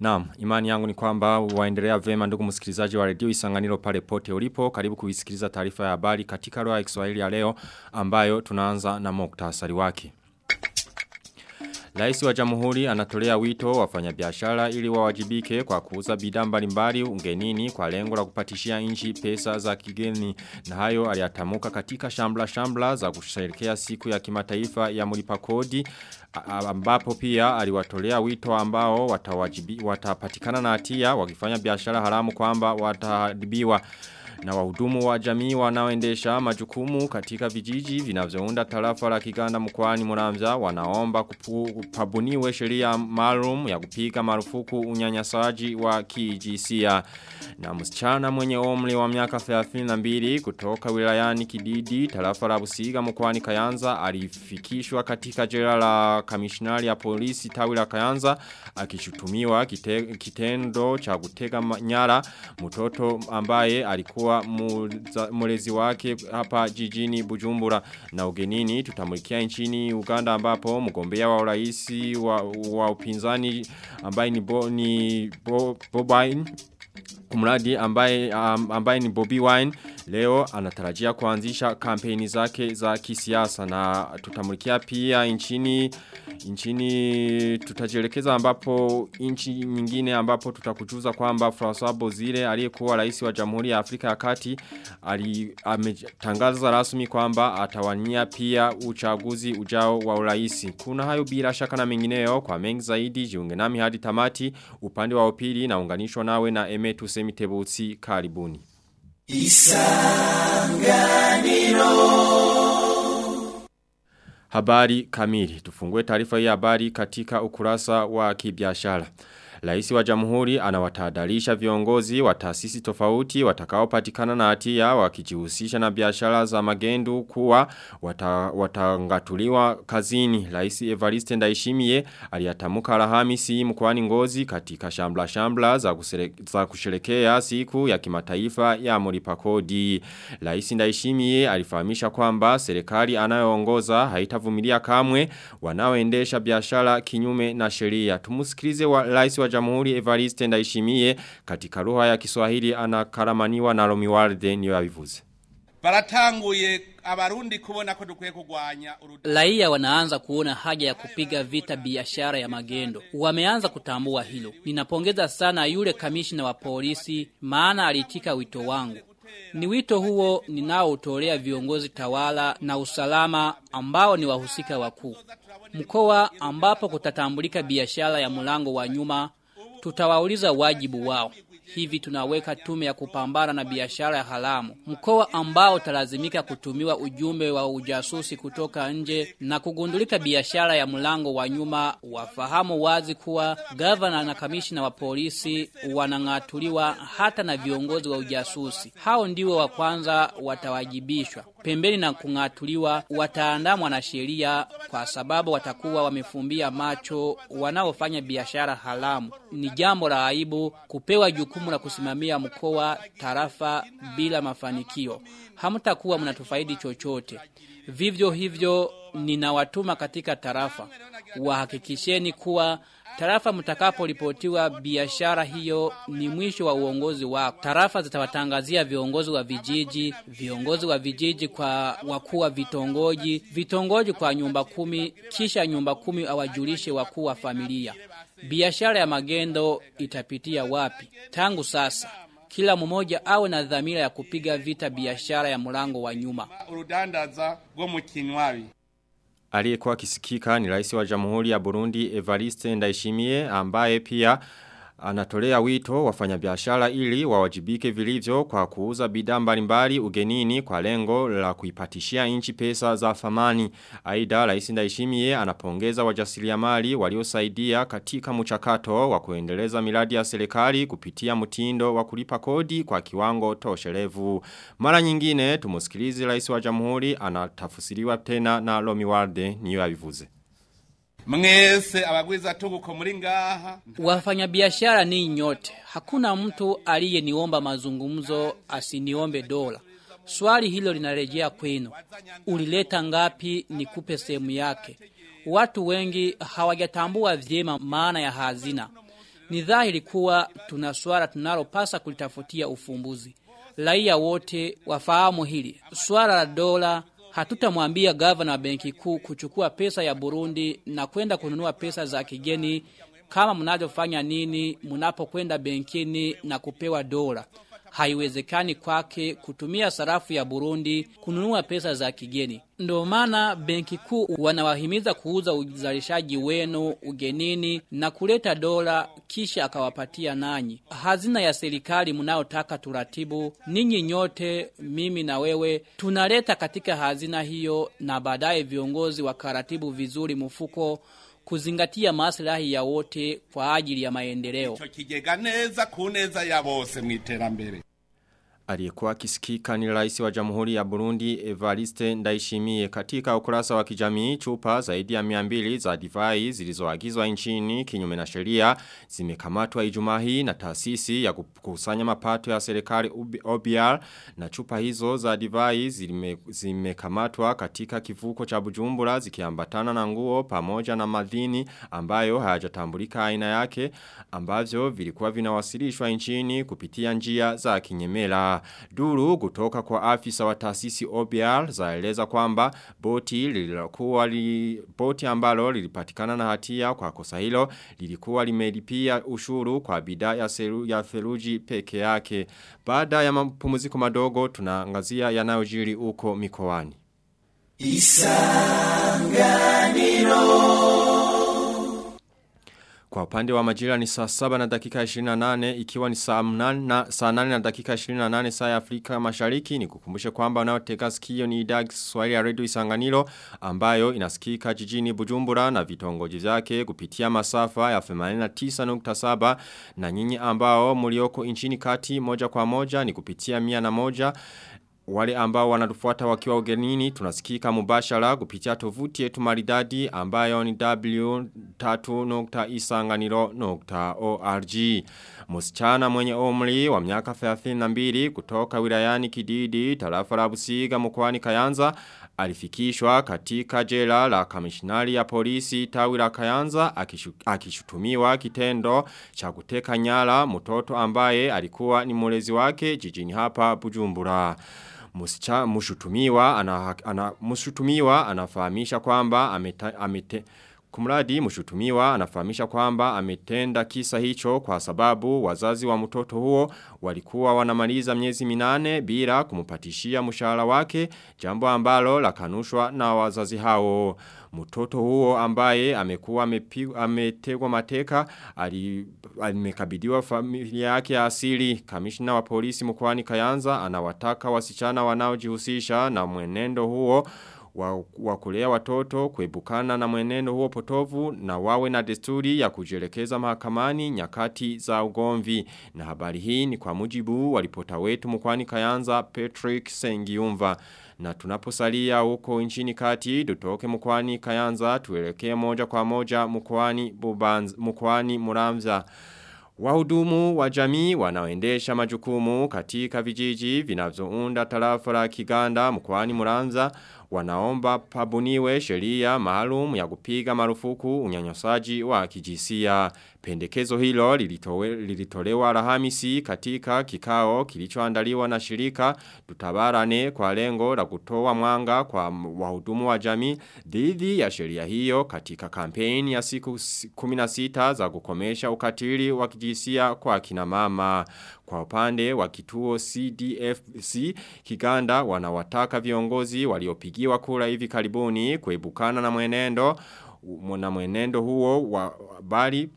Naam, imani yangu ni kwamba waendelea vema ndugu msikilizaji wa redio Isanganiro pale pote ulipo. Karibu kuisikiliza taarifa ya habari katika lugha ya Kiswahili ya leo ambayo tunaanza na muktasari wake. Rais wa Jamhuri anatolea wito wafanyabiashara ili wawajibike kwa kuuza bidhaa mbalimbali ungenini kwa lengo la kupatishia nchi pesa za kigeni. Na hayo aliatamuka katika shambla shambla za kusherehekea siku ya kimataifa ya mlipa kodi ambapo pia aliwatolea wito ambao watapatikana na hatia wakifanya biashara haramu kwamba watahadibiwa na wahudumu wa jamii wanaoendesha majukumu katika vijiji vinavyounda tarafa la Kiganda mkoani Muramza wanaomba kupabuniwe sheria maalum ya kupiga marufuku unyanyasaji wa kijinsia. Na msichana mwenye umri wa miaka 32 kutoka wilayani Kididi tarafa la Busiga mkoani Kayanza alifikishwa katika jela la kamishinari ya polisi tawi la Kayanza akishutumiwa kite, kitendo cha kutega nyara mtoto ambaye alikuwa alikuwa mulezi wake hapa jijini Bujumbura. Na ugenini tutamulikia nchini Uganda ambapo mgombea wa uraisi wa, wa upinzani ambaye ni, bo, ni bo, kumradi ambaye, ambaye ni Bobby Wine leo anatarajia kuanzisha kampeni zake za kisiasa. Na tutamulikia pia nchini nchini tutajielekeza ambapo nchi nyingine ambapo tutakujuza kwamba François Bozile aliyekuwa rais wa Jamhuri ya Afrika ya Kati ametangaza rasmi kwamba atawania pia uchaguzi ujao wa urais. Kuna hayo bila shaka na mengineyo. Kwa mengi zaidi jiunge nami hadi tamati. Upande wa upili naunganishwa nawe na Emetu Semitebutsi karibuni. Isanganiro Habari kamili. Tufungue taarifa hii habari katika ukurasa wa kibiashara. Laisi wa jamhuri anawatahadharisha viongozi wa taasisi tofauti watakaopatikana na hatia wakijihusisha na biashara za magendu kuwa wata, watangatuliwa kazini. Laisi Evariste Ndaishimie aliyatamuka rahamisi mkoani Ngozi katika shambla shambla za, kusere, za kusherekea siku ya kimataifa ya mlipa kodi. Laisi Ndaishimie alifahamisha kwamba serikali anayoongoza haitavumilia kamwe wanaoendesha biashara kinyume na sheria. Tumusikilize wa Laisi wa jamhuri Evariste Ndaishimie katika lugha ya Kiswahili anakaramaniwa na Romiwarde niyo yabivuze. Baratanguye abarundi kubona ko dukwiye kugwanya Raia wanaanza kuona haja ya kupiga vita biashara ya magendo. Wameanza kutambua hilo. Ninapongeza sana yule kamishina wa polisi maana alitika wito wangu. Ni wito huo ninaoutolea viongozi tawala na usalama ambao ni wahusika wakuu. Mkoa ambapo kutatambulika biashara ya mlango wa nyuma tutawauliza wajibu wao. Hivi tunaweka tume ya kupambana na biashara ya haramu. Mkoa ambao utalazimika kutumiwa ujumbe wa ujasusi kutoka nje na kugundulika biashara ya mlango wa nyuma wafahamu wazi kuwa gavana na kamishina wa polisi wanang'atuliwa hata na viongozi wa ujasusi. Hao ndio wa kwanza watawajibishwa. Pembeni na kung'atuliwa wataandamwa na sheria kwa sababu watakuwa wamefumbia macho wanaofanya biashara haramu. Ni jambo la aibu kupewa jukumu la kusimamia mkoa tarafa bila mafanikio. Hamtakuwa mnatufaidi chochote. Vivyo hivyo ninawatuma katika tarafa. Wahakikisheni kuwa Tarafa mtakapolipotiwa biashara hiyo ni mwisho wa uongozi wako. Tarafa zitawatangazia viongozi wa vijiji, viongozi wa vijiji kwa wakuu wa vitongoji, vitongoji kwa nyumba kumi, kisha nyumba kumi awajulishe wakuu wa familia. Biashara ya magendo itapitia wapi? Tangu sasa kila mmoja awe na dhamira ya kupiga vita biashara ya mlango wa nyuma. Urudandaza Aliyekuwa kisikika ni rais wa jamhuri ya Burundi Evariste Ndayishimiye ambaye pia anatolea wito wafanyabiashara ili wawajibike vilivyo kwa kuuza bidhaa mbalimbali ugenini kwa lengo la kuipatishia nchi pesa za thamani. Aidha Rais Ndaishimie anapongeza wajasiriamali waliosaidia katika mchakato wa kuendeleza miradi ya serikali kupitia mtindo wa kulipa kodi kwa kiwango tosherevu. Mara nyingine tumusikilize Rais wa Jamhuri anatafsiriwa tena na Lomi Warde niyo abivuze. Mwese abagwiza tuguko muri ngaha Wafanyabiashara ni nyote. Hakuna mtu aliyeniomba mazungumzo asiniombe dola. Swali hilo linarejea kwenu. Ulileta ngapi nikupe sehemu yake? Watu wengi hawajatambua vyema maana ya hazina. Ni dhahiri kuwa tuna swala tunalopasa kulitafutia ufumbuzi. Raia wote wafahamu hili. Swala la dola hatutamwambia gavana wa benki kuu kuchukua pesa ya Burundi na kwenda kununua pesa za kigeni kama mnavyofanya nini mnapokwenda benkini na kupewa dola. Haiwezekani kwake kutumia sarafu ya Burundi kununua pesa za kigeni. Ndio maana benki kuu wanawahimiza kuuza uzalishaji wenu ugenini na kuleta dola kisha akawapatia nanyi. Hazina ya serikali mnaotaka turatibu, ninyi nyote, mimi na wewe, tunaleta katika hazina hiyo na baadaye viongozi wakaratibu vizuri mfuko kuzingatia maslahi ya wote kwa ajili ya maendeleo. ico kigega neza kuneza ya bose mu iterambere Aliyekuwa kisikika ni rais wa jamhuri ya Burundi Evariste Ndaishimie katika ukurasa wa kijamii chupa zaidi ya miambili za divai zilizoagizwa nchini kinyume na sheria zimekamatwa Ijumaa hii na taasisi ya kukusanya mapato ya serikali OBR na chupa hizo za divai zime, zimekamatwa katika kivuko cha Bujumbura zikiambatana na nguo pamoja na madhini ambayo hayajatambulika aina yake ambavyo vilikuwa vinawasilishwa nchini kupitia njia za kinyemela. Duru kutoka kwa afisa wa taasisi OBR zaeleza kwamba boti lililokuwa li, boti ambalo lilipatikana na hatia kwa kosa hilo lilikuwa limelipia ushuru kwa bidhaa ya, seru, ya theluji peke yake. Baada ya mapumziko madogo tunaangazia yanayojiri huko mikoani. Kwa upande wa majira ni saa saba na dakika 28 ikiwa ni saa na, saa nane na dakika 28 saa ya Afrika mashariki. Ni kukumbushe kwamba unaoteka sikio ni idhaa Kiswahili ya Radio Isanganiro ambayo inasikika jijini Bujumbura na vitongoji vyake kupitia masafa ya 89.7 na nyinyi ambao mulioko nchini kati moja kwa moja ni kupitia mia na moja wale ambao wanatufuata wakiwa ugenini tunasikika mubashara kupitia tovuti yetu maridadi ambayo ni w3.isanganiro.org. Msichana mwenye umri wa miaka 32 kutoka wilayani Kididi tarafa la Busiga mkoani Kayanza alifikishwa katika jela la kamishinari ya polisi tawi la Kayanza akishu, akishutumiwa kitendo cha kuteka nyara mtoto ambaye alikuwa ni mulezi wake jijini hapa Bujumbura. Musicha mushutumiwa ana, ana mushutumiwa anafahamisha kwamba ameta, amete Kumradi mshutumiwa anafahamisha kwamba ametenda kisa hicho kwa sababu wazazi wa mtoto huo walikuwa wanamaliza miezi minane bila kumupatishia mshahara wake jambo ambalo lakanushwa na wazazi hao. Mtoto huo ambaye amekuwa ametegwa mateka alimekabidhiwa familia yake ya asili. kamishina wa polisi mkoani Kayanza anawataka wasichana wanaojihusisha na mwenendo huo wa, kulea watoto kuebukana na mwenendo huo potovu na wawe na desturi ya kujelekeza mahakamani nyakati za ugomvi. Na habari hii ni kwa mujibu wa ripota wetu mkwani Kayanza Patrick Sengiumva. Na tunaposalia huko nchini kati dutoke mkwani Kayanza tuelekee moja kwa moja mkwani bubanz, mkwani Muramza. Wahudumu wa jamii wanaoendesha majukumu katika vijiji vinavyounda tarafa la Kiganda mkoani Muramza wanaomba pabuniwe sheria maalum ya kupiga marufuku unyanyasaji wa kijisia. Pendekezo hilo lilitolewa Alhamisi katika kikao kilichoandaliwa na shirika tutabarane kwa lengo la kutoa mwanga kwa wahudumu wa jamii dhidi ya sheria hiyo katika kampeni ya siku 16 za kukomesha ukatili wa kijisia kwa kina mama. Kwa upande wa kituo CDFC Kiganda wanawataka viongozi waliopigiwa kura hivi karibuni kuebukana na mwenendo na mwenendo huo wa bali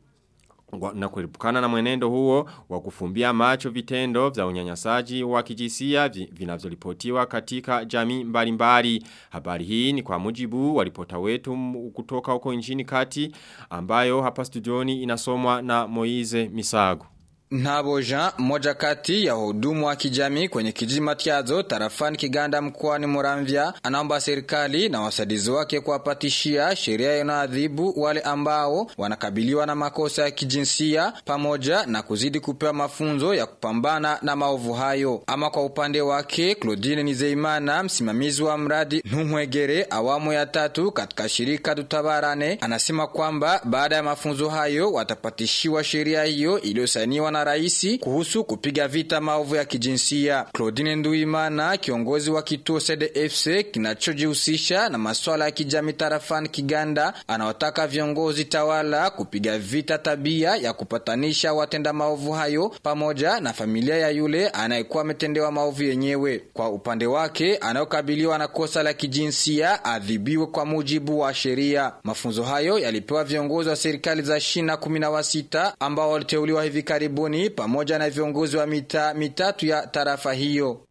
na kuepukana na mwenendo huo wa kufumbia macho vitendo vya unyanyasaji wa kijisia vinavyoripotiwa katika jamii mbalimbali. Habari hii ni kwa mujibu wa ripota wetu kutoka huko nchini kati ambayo hapa studioni inasomwa na Moize Misago. Ntabo Jean, mmoja kati ya wahudumu wa kijamii kwenye kijiji Matiazo tarafani Kiganda mkoani Muramvya, anaomba serikali na wasaidizi wake kuwapatishia sheria inayoadhibu wale ambao wanakabiliwa na makosa ya kijinsia pamoja na kuzidi kupewa mafunzo ya kupambana na maovu hayo. Ama kwa upande wake, Claudine Nizeimana, msimamizi wa mradi Ntumwegere awamu ya tatu katika shirika Dutabarane, anasema kwamba baada ya mafunzo hayo watapatishiwa sheria hiyo iliyosainiwa na rais kuhusu kupiga vita maovu ya kijinsia. Claudine Nduimana, kiongozi wa kituo CDFC kinachojihusisha na masuala ya kijamii tarafani Kiganda, anawataka viongozi tawala kupiga vita tabia ya kupatanisha watenda maovu hayo pamoja na familia ya yule anayekuwa ametendewa maovu yenyewe. Kwa upande wake, anayokabiliwa na kosa la kijinsia adhibiwe kwa mujibu wa sheria. Mafunzo hayo yalipewa viongozi wa serikali za shina kumi na wasita ambao waliteuliwa hivi karibuni pamoja na viongozi wa mita, mitatu ya tarafa hiyo.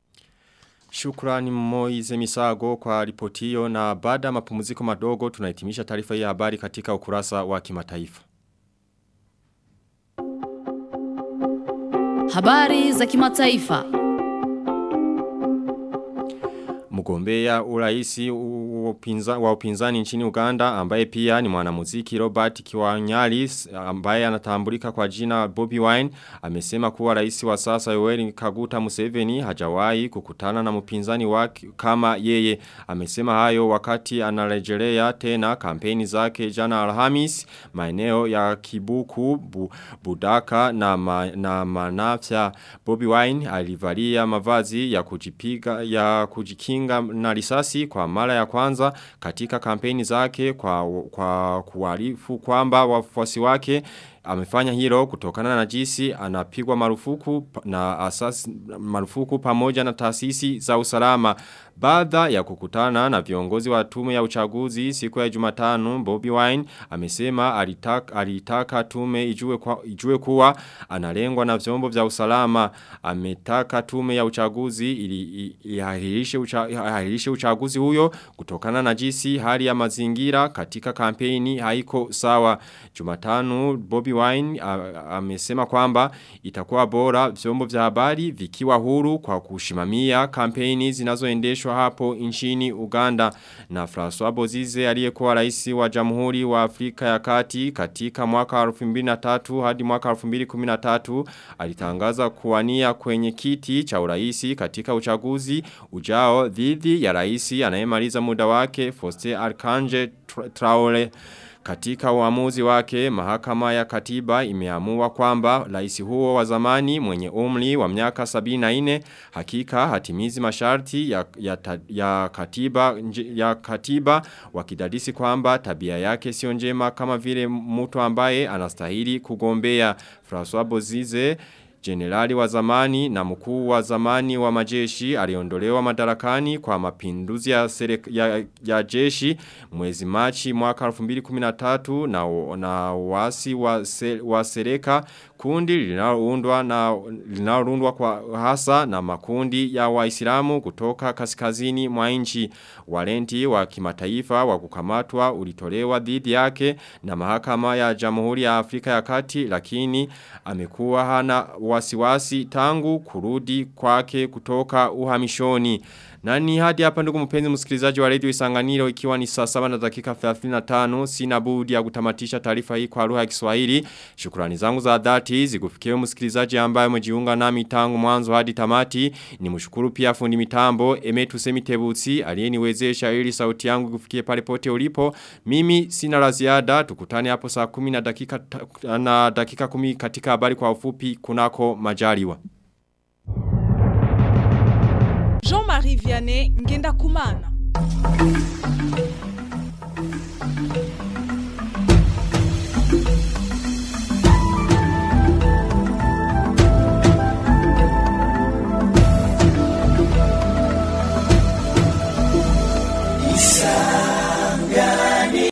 Shukrani Moize Misago kwa ripoti hiyo na baada ya mapumziko madogo tunahitimisha taarifa hii ya habari katika ukurasa wa kimataifa. Habari za kimataifa. Mgombea uraisi upinza, wa upinzani nchini Uganda ambaye pia ni mwanamuziki Robert Kiwanyali ambaye anatambulika kwa jina Bobby Wine amesema kuwa raisi wa sasa Yoweri Kaguta Museveni hajawahi kukutana na mpinzani wake kama yeye. Amesema hayo wakati anarejelea tena kampeni zake jana Alhamis maeneo ya Kibuku bu, Budaka na ma, na Manafya Bobby Wine alivalia mavazi ya kujipiga ya kujikinga na risasi kwa mara ya kwanza katika kampeni zake kwa, kwa kuarifu kwamba wafuasi wake amefanya hilo kutokana na jinsi anapigwa marufuku na asasi marufuku pamoja na taasisi za usalama. Baada ya kukutana na viongozi wa tume ya uchaguzi siku ya Jumatano Bobby Wine amesema alitaka, alitaka tume ijue, kwa, ijue kuwa analengwa na vyombo vya usalama. Ametaka tume ya uchaguzi ili ihahirishe ucha, uchaguzi huyo kutokana na jinsi hali ya mazingira katika kampeni haiko sawa. Jumatano Bobby Wine amesema kwamba itakuwa bora vyombo vya habari vikiwa huru kwa kushimamia kampeni zinazoendeshwa hapo nchini Uganda. Na François Bozize aliyekuwa rais wa Jamhuri wa Afrika ya Kati katika mwaka 2003 hadi mwaka 2013 alitangaza kuwania kwenye kiti cha urais katika uchaguzi ujao dhidi ya rais anayemaliza muda wake Faustin Arkange Traore katika uamuzi wake, mahakama ya katiba imeamua kwamba rais huo wa zamani mwenye umri wa miaka 74 hakika hatimizi masharti ya, ya, ya, katiba, ya katiba wakidadisi kwamba tabia yake sio njema kama vile mtu ambaye anastahili kugombea. François Bozize Generali wa zamani na mkuu wa zamani wa majeshi aliondolewa madarakani kwa mapinduzi ya, serek, ya, ya jeshi mwezi machi mwaka 2013 na, na wasi wa, se, wa sereka kundi linaloundwa na linaloundwa kwa hasa na makundi ya waislamu kutoka kaskazini mwa nchi. Walenti wa kimataifa wa kukamatwa ulitolewa dhidi yake na mahakama ya Jamhuri ya Afrika ya Kati lakini amekuwa hana wasiwasi tangu kurudi kwake kutoka uhamishoni na ni hadi hapa ndugu mpenzi msikilizaji wa radio Isanganiro ikiwa ni saa 7 na dakika 35 sina budi ya kutamatisha taarifa hii kwa lugha ya Kiswahili. Shukrani zangu za dhati zikufikie msikilizaji ambaye umejiunga nami tangu mwanzo hadi tamati. Nimshukuru pia fundi mitambo Emetu Semitebutsi aliyeniwezesha ili sauti yangu kufikie pale pote ulipo. Mimi sina la ziada tukutane hapo saa 10 na dakika na dakika 10 katika habari kwa ufupi kunako majaliwa. Jean-Marie Vianney Ngenda Kumana.